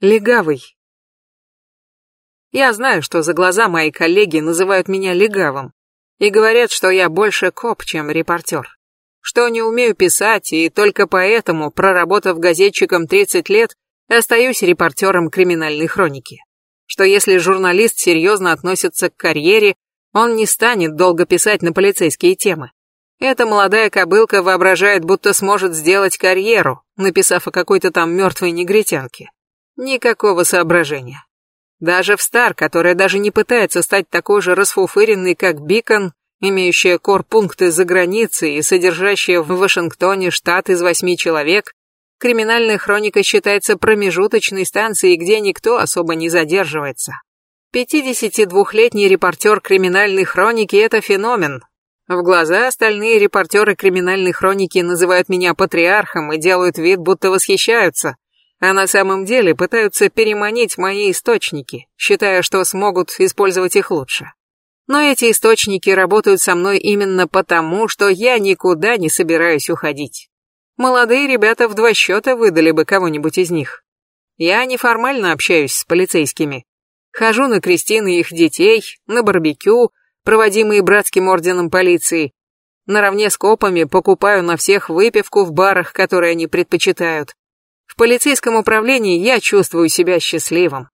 Легавый. Я знаю, что за глаза мои коллеги называют меня легавым и говорят, что я больше коп, чем репортер. Что не умею писать, и только поэтому, проработав газетчиком 30 лет, остаюсь репортером криминальной хроники. Что если журналист серьезно относится к карьере, он не станет долго писать на полицейские темы. Эта молодая кобылка воображает, будто сможет сделать карьеру, написав о какой-то там мертвой негритянке. Никакого соображения. Даже в Стар, которая даже не пытается стать такой же расфуфыренной, как Бикон, имеющая корпункты за границей и содержащая в Вашингтоне штат из восьми человек, криминальная хроника считается промежуточной станцией, где никто особо не задерживается. 52-летний репортер криминальной хроники – это феномен. В глаза остальные репортеры криминальной хроники называют меня патриархом и делают вид, будто восхищаются – а на самом деле пытаются переманить мои источники, считая, что смогут использовать их лучше. Но эти источники работают со мной именно потому, что я никуда не собираюсь уходить. Молодые ребята в два счета выдали бы кого-нибудь из них. Я неформально общаюсь с полицейскими. Хожу на крестины их детей, на барбекю, проводимые братским орденом полиции. Наравне с копами покупаю на всех выпивку в барах, которые они предпочитают. Полицейском управлении я чувствую себя счастливым.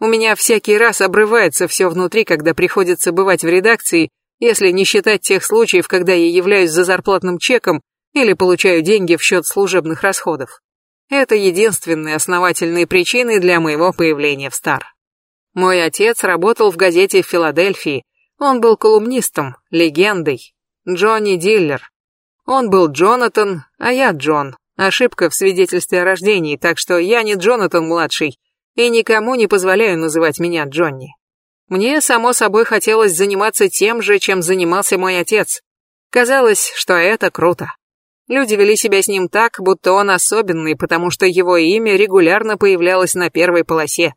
У меня всякий раз обрывается все внутри, когда приходится бывать в редакции, если не считать тех случаев, когда я являюсь за зарплатным чеком или получаю деньги в счет служебных расходов. Это единственные основательные причины для моего появления в Стар. Мой отец работал в газете в Филадельфии. Он был колумнистом, легендой. Джонни Диллер. Он был Джонатан, а я Джон. Ошибка в свидетельстве о рождении, так что я не Джонатан-младший и никому не позволяю называть меня Джонни. Мне, само собой, хотелось заниматься тем же, чем занимался мой отец. Казалось, что это круто. Люди вели себя с ним так, будто он особенный, потому что его имя регулярно появлялось на первой полосе.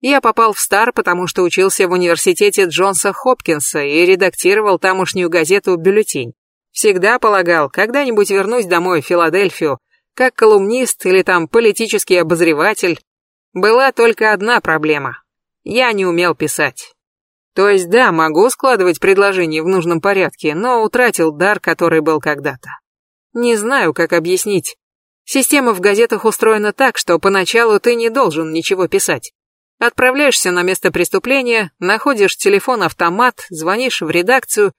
Я попал в Стар, потому что учился в университете Джонса Хопкинса и редактировал тамошнюю газету «Бюллетень». Всегда полагал, когда-нибудь вернусь домой в Филадельфию, как колумнист или там политический обозреватель, была только одна проблема. Я не умел писать. То есть да, могу складывать предложения в нужном порядке, но утратил дар, который был когда-то. Не знаю, как объяснить. Система в газетах устроена так, что поначалу ты не должен ничего писать. Отправляешься на место преступления, находишь телефон-автомат, звонишь в редакцию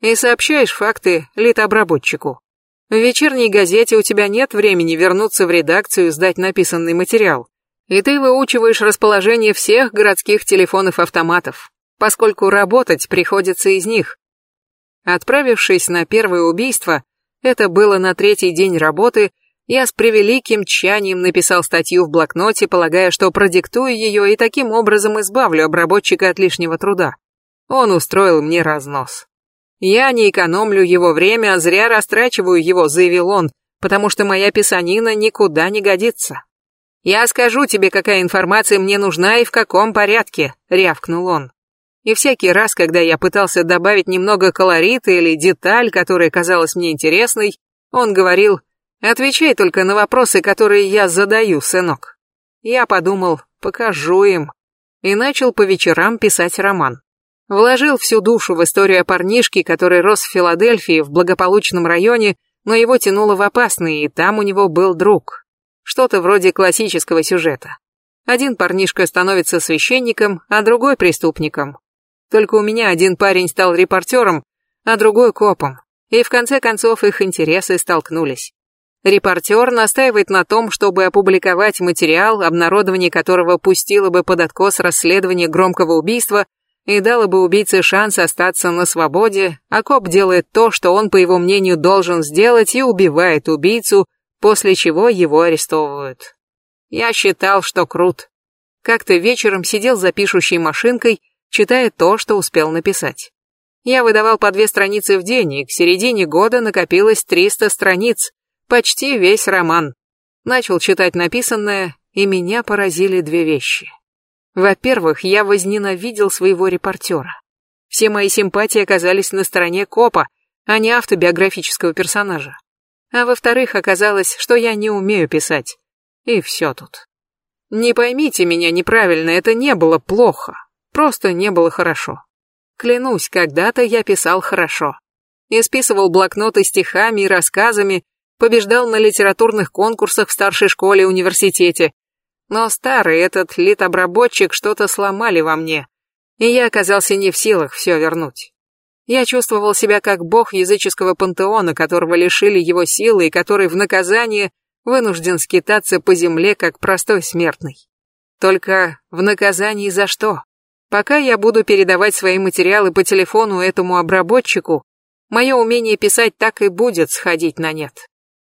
и сообщаешь факты литобработчику. В вечерней газете у тебя нет времени вернуться в редакцию и сдать написанный материал. И ты выучиваешь расположение всех городских телефонов-автоматов, поскольку работать приходится из них. Отправившись на первое убийство, это было на третий день работы, я с превеликим тщанием написал статью в блокноте, полагая, что продиктую ее и таким образом избавлю обработчика от лишнего труда. Он устроил мне разнос. «Я не экономлю его время, а зря растрачиваю его», — заявил он, «потому что моя писанина никуда не годится». «Я скажу тебе, какая информация мне нужна и в каком порядке», — рявкнул он. И всякий раз, когда я пытался добавить немного колорита или деталь, которая казалась мне интересной, он говорил, «Отвечай только на вопросы, которые я задаю, сынок». Я подумал, покажу им, и начал по вечерам писать роман. Вложил всю душу в историю о парнишке, который рос в Филадельфии, в благополучном районе, но его тянуло в опасные, и там у него был друг. Что-то вроде классического сюжета. Один парнишка становится священником, а другой преступником. Только у меня один парень стал репортером, а другой копом. И в конце концов их интересы столкнулись. Репортер настаивает на том, чтобы опубликовать материал, обнародование которого пустило бы под откос расследование громкого убийства, и дала бы убийце шанс остаться на свободе, а коп делает то, что он, по его мнению, должен сделать и убивает убийцу, после чего его арестовывают. Я считал, что крут. Как-то вечером сидел за пишущей машинкой, читая то, что успел написать. Я выдавал по две страницы в день, и к середине года накопилось 300 страниц, почти весь роман. Начал читать написанное, и меня поразили две вещи. Во-первых, я возненавидел своего репортера. Все мои симпатии оказались на стороне копа, а не автобиографического персонажа. А во-вторых, оказалось, что я не умею писать. И все тут. Не поймите меня неправильно, это не было плохо. Просто не было хорошо. Клянусь, когда-то я писал хорошо. Исписывал блокноты стихами и рассказами, побеждал на литературных конкурсах в старшей школе и университете. Но старый этот литобработчик что-то сломали во мне, и я оказался не в силах все вернуть. Я чувствовал себя как бог языческого пантеона, которого лишили его силы и который в наказание вынужден скитаться по земле как простой смертный. Только в наказании за что? Пока я буду передавать свои материалы по телефону этому обработчику, мое умение писать так и будет сходить на нет.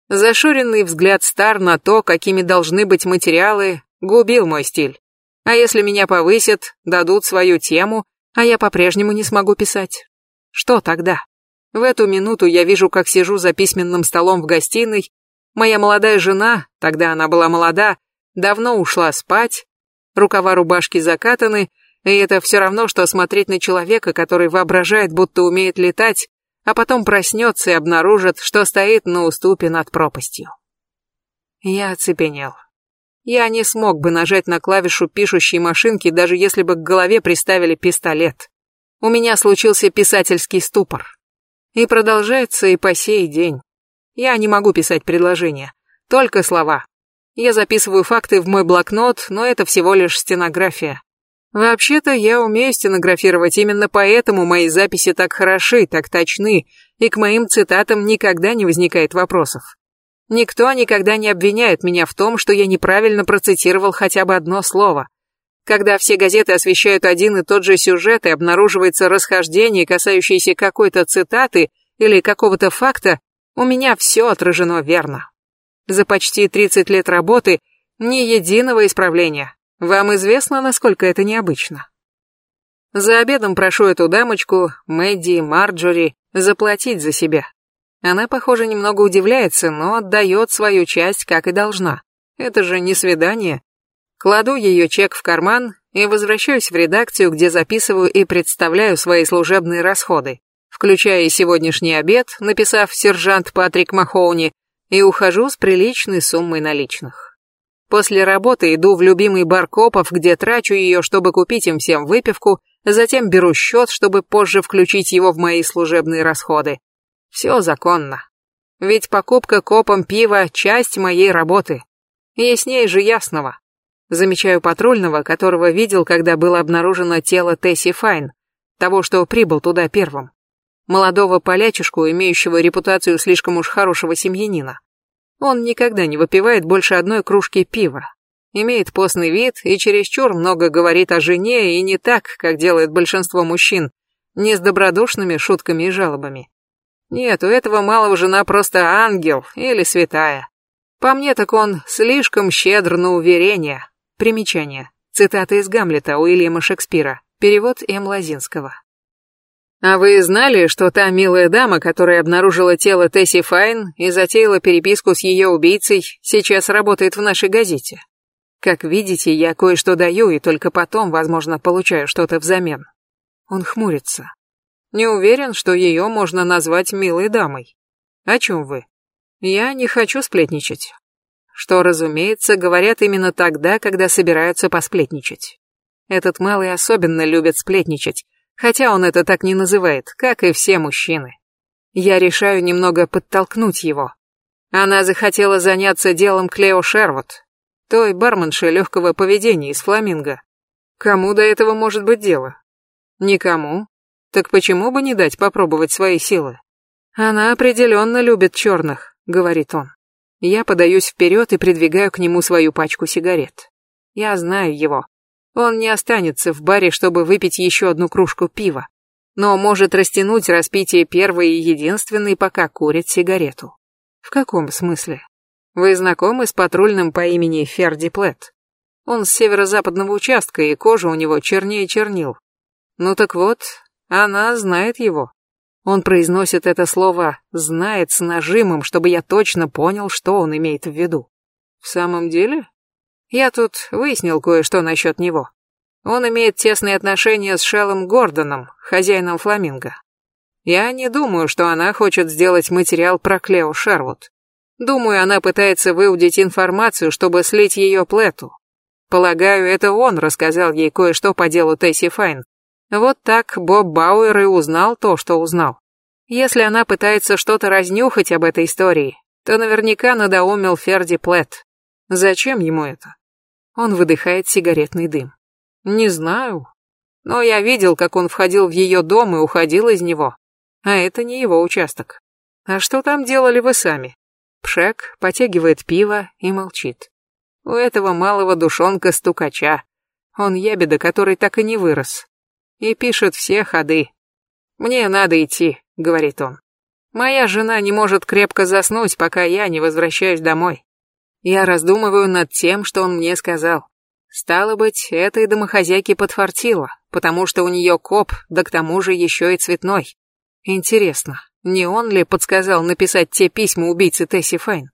Зашоренный взгляд стар на то, какими должны быть материалы, губил мой стиль. А если меня повысят, дадут свою тему, а я по-прежнему не смогу писать? Что тогда? В эту минуту я вижу, как сижу за письменным столом в гостиной. Моя молодая жена, тогда она была молода, давно ушла спать, рукава рубашки закатаны, и это все равно, что смотреть на человека, который воображает, будто умеет летать, а потом проснется и обнаружит, что стоит на уступе над пропастью. Я оцепенел. Я не смог бы нажать на клавишу пишущей машинки, даже если бы к голове приставили пистолет. У меня случился писательский ступор. И продолжается и по сей день. Я не могу писать предложения, только слова. Я записываю факты в мой блокнот, но это всего лишь стенография. Вообще-то я умею стенографировать, именно поэтому мои записи так хороши, так точны, и к моим цитатам никогда не возникает вопросов. Никто никогда не обвиняет меня в том, что я неправильно процитировал хотя бы одно слово. Когда все газеты освещают один и тот же сюжет и обнаруживается расхождение, касающееся какой-то цитаты или какого-то факта, у меня все отражено верно. За почти 30 лет работы ни единого исправления. Вам известно, насколько это необычно? За обедом прошу эту дамочку, Мэдди, Марджори, заплатить за себя. Она, похоже, немного удивляется, но отдает свою часть, как и должна. Это же не свидание, Кладу ее чек в карман и возвращаюсь в редакцию, где записываю и представляю свои служебные расходы, включая и сегодняшний обед, написав сержант Патрик Махоуни, и ухожу с приличной суммой наличных. После работы иду в любимый бар копов, где трачу ее, чтобы купить им всем выпивку, затем беру счет, чтобы позже включить его в мои служебные расходы. Все законно. Ведь покупка копом пива – часть моей работы. Яснее же ясного. Замечаю патрульного, которого видел, когда было обнаружено тело Тесси Файн, того, что прибыл туда первым. Молодого полячишку, имеющего репутацию слишком уж хорошего семьянина. Он никогда не выпивает больше одной кружки пива. Имеет постный вид и чересчур много говорит о жене и не так, как делает большинство мужчин, не с добродушными шутками и жалобами. Нет, у этого малого жена просто ангел или святая. По мне так он слишком щедр на уверения, Примечание. Цитата из Гамлета Уильяма Шекспира. Перевод М. Лазинского. А вы знали, что та милая дама, которая обнаружила тело Тесси Файн и затеяла переписку с ее убийцей, сейчас работает в нашей газете? Как видите, я кое-что даю и только потом, возможно, получаю что-то взамен. Он хмурится. Не уверен, что ее можно назвать милой дамой. О чем вы? Я не хочу сплетничать что, разумеется, говорят именно тогда, когда собираются посплетничать. Этот малый особенно любит сплетничать, хотя он это так не называет, как и все мужчины. Я решаю немного подтолкнуть его. Она захотела заняться делом Клео Шервуд, той барменши легкого поведения из Фламинго. Кому до этого может быть дело? Никому. Так почему бы не дать попробовать свои силы? Она определенно любит черных, говорит он. Я подаюсь вперед и придвигаю к нему свою пачку сигарет. Я знаю его. Он не останется в баре, чтобы выпить еще одну кружку пива, но может растянуть распитие первой и единственной, пока курит сигарету. В каком смысле? Вы знакомы с патрульным по имени Ферди Плет? Он с северо-западного участка, и кожа у него чернее чернил. Ну так вот, она знает его. Он произносит это слово «знает» с нажимом, чтобы я точно понял, что он имеет в виду. В самом деле? Я тут выяснил кое-что насчет него. Он имеет тесные отношения с Шеллом Гордоном, хозяином Фламинго. Я не думаю, что она хочет сделать материал про Клео Шервуд. Думаю, она пытается выудить информацию, чтобы слить ее Плету. Полагаю, это он рассказал ей кое-что по делу Тесси Файн. Вот так Боб Бауэр и узнал то, что узнал. Если она пытается что-то разнюхать об этой истории, то наверняка надоумил Ферди Плетт. Зачем ему это? Он выдыхает сигаретный дым. Не знаю. Но я видел, как он входил в ее дом и уходил из него. А это не его участок. А что там делали вы сами? Пшек потягивает пиво и молчит. У этого малого душонка стукача. Он ябеда, который так и не вырос. И пишет все ходы. «Мне надо идти», — говорит он. «Моя жена не может крепко заснуть, пока я не возвращаюсь домой. Я раздумываю над тем, что он мне сказал. Стало быть, этой домохозяйке подфартило, потому что у нее коп, да к тому же еще и цветной. Интересно, не он ли подсказал написать те письма убийце Тесси Файн?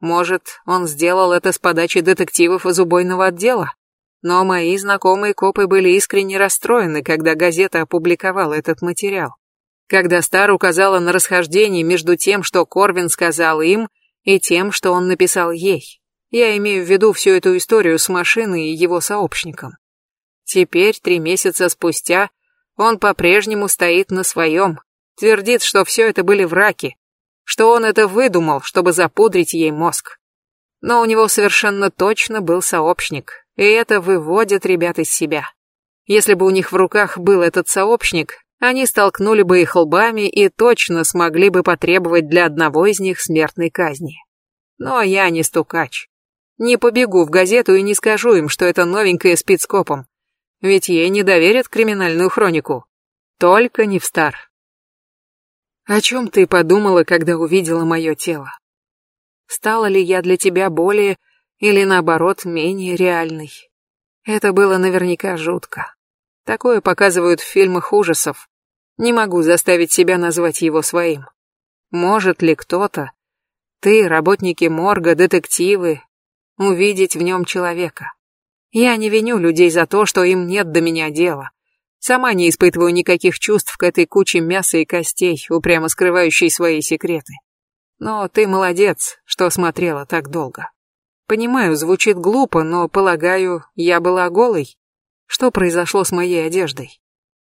Может, он сделал это с подачи детективов из убойного отдела? Но мои знакомые копы были искренне расстроены, когда газета опубликовала этот материал. Когда Стар указала на расхождение между тем, что Корвин сказал им, и тем, что он написал ей. Я имею в виду всю эту историю с машиной и его сообщником. Теперь, три месяца спустя, он по-прежнему стоит на своем, твердит, что все это были враки, что он это выдумал, чтобы запудрить ей мозг. Но у него совершенно точно был сообщник, и это выводит ребят из себя. Если бы у них в руках был этот сообщник, они столкнули бы их лбами и точно смогли бы потребовать для одного из них смертной казни. Но я не стукач. Не побегу в газету и не скажу им, что это новенькое спецкопом, ведь ей не доверят криминальную хронику. Только не в стар. О чем ты подумала, когда увидела мое тело? Стала ли я для тебя более или наоборот менее реальной? Это было наверняка жутко. Такое показывают в фильмах ужасов. Не могу заставить себя назвать его своим. Может ли кто-то, ты, работники морга, детективы, увидеть в нем человека? Я не виню людей за то, что им нет до меня дела. Сама не испытываю никаких чувств к этой куче мяса и костей, упрямо скрывающей свои секреты. Но ты молодец, что смотрела так долго. Понимаю, звучит глупо, но, полагаю, я была голой. Что произошло с моей одеждой?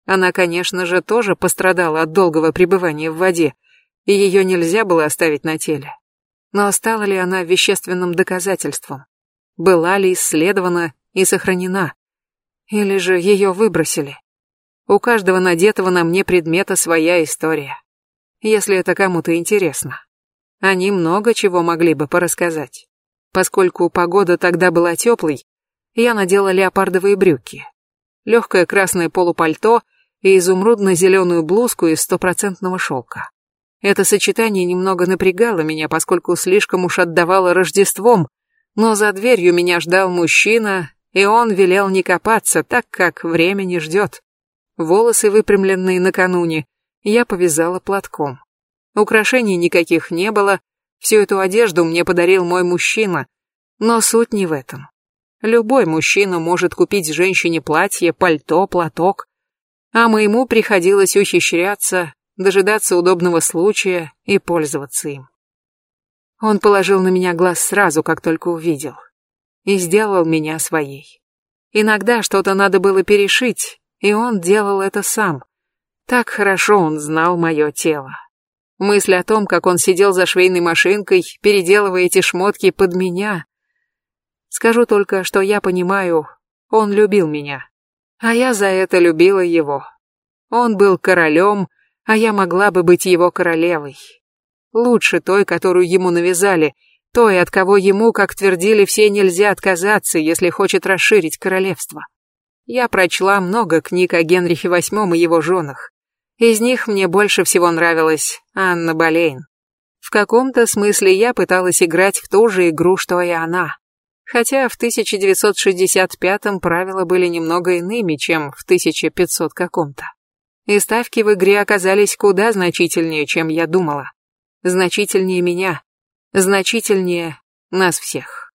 Она, конечно же, тоже пострадала от долгого пребывания в воде, и ее нельзя было оставить на теле. Но стала ли она вещественным доказательством? Была ли исследована и сохранена? Или же ее выбросили? У каждого надетого на мне предмета своя история. Если это кому-то интересно. Они много чего могли бы порассказать. Поскольку погода тогда была теплой, я надела леопардовые брюки, легкое красное полупальто и изумрудно-зеленую блузку из стопроцентного шелка. Это сочетание немного напрягало меня, поскольку слишком уж отдавало Рождеством, но за дверью меня ждал мужчина, и он велел не копаться, так как время не ждет. Волосы, выпрямленные накануне, я повязала платком. Украшений никаких не было, всю эту одежду мне подарил мой мужчина, но суть не в этом. Любой мужчина может купить женщине платье, пальто, платок, а моему приходилось ухищряться, дожидаться удобного случая и пользоваться им. Он положил на меня глаз сразу, как только увидел, и сделал меня своей. Иногда что-то надо было перешить, и он делал это сам. Так хорошо он знал мое тело. Мысль о том, как он сидел за швейной машинкой, переделывая эти шмотки под меня. Скажу только, что я понимаю, он любил меня. А я за это любила его. Он был королем, а я могла бы быть его королевой. Лучше той, которую ему навязали, той, от кого ему, как твердили все, нельзя отказаться, если хочет расширить королевство. Я прочла много книг о Генрихе VIII и его женах. Из них мне больше всего нравилась Анна Болейн. В каком-то смысле я пыталась играть в ту же игру, что и она. Хотя в 1965-м правила были немного иными, чем в 1500 каком-то. И ставки в игре оказались куда значительнее, чем я думала. Значительнее меня. Значительнее нас всех.